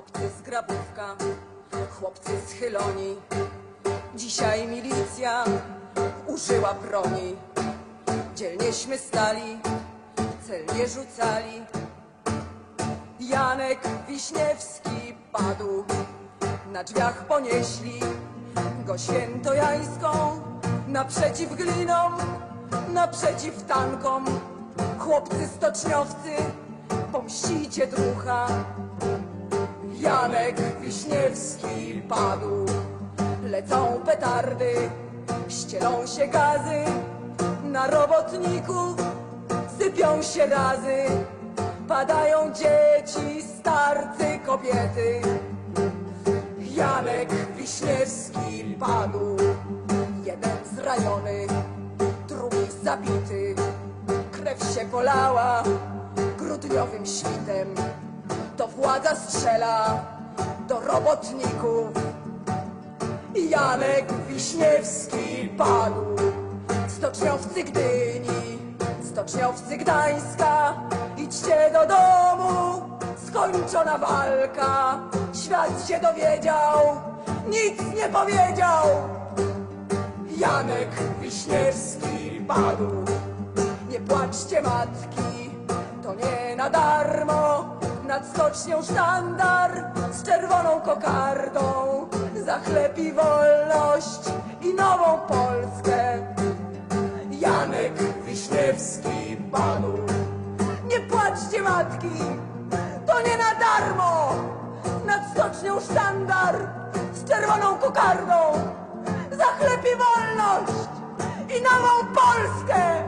chłopcy z grabówka, chłopcy z chyloni. Dzisiaj milicja użyła broni. Dzielnieśmy stali, celnie rzucali. Janek Wiśniewski padł, na drzwiach ponieśli go świętojańską, naprzeciw glinom, naprzeciw tankom. Chłopcy stoczniowcy, pomścicie drucha. Janek Wiśniewski padł, lecą petardy, ścielą się gazy, na robotników sypią się razy, padają dzieci, starcy, kobiety. Janek Wiśniewski padł, jeden zraniony, drugi zabity. Krew się polała grudniowym świtem, władza strzela do robotników. Janek Wiśniewski padł, stoczniowcy Gdyni, stoczniowcy Gdańska, idźcie do domu, skończona walka. Świat się dowiedział, nic nie powiedział. Janek Wiśniewski padł, nie płaczcie matki, to nie na darmo. Nad stocznią sztandar z czerwoną kokardą za chleb i wolność i nową Polskę. Janek Wiśniewski padł. Nie płaczcie matki, to nie na darmo. Nad stocznią sztandar z czerwoną kokardą za chleb i wolność i nową Polskę.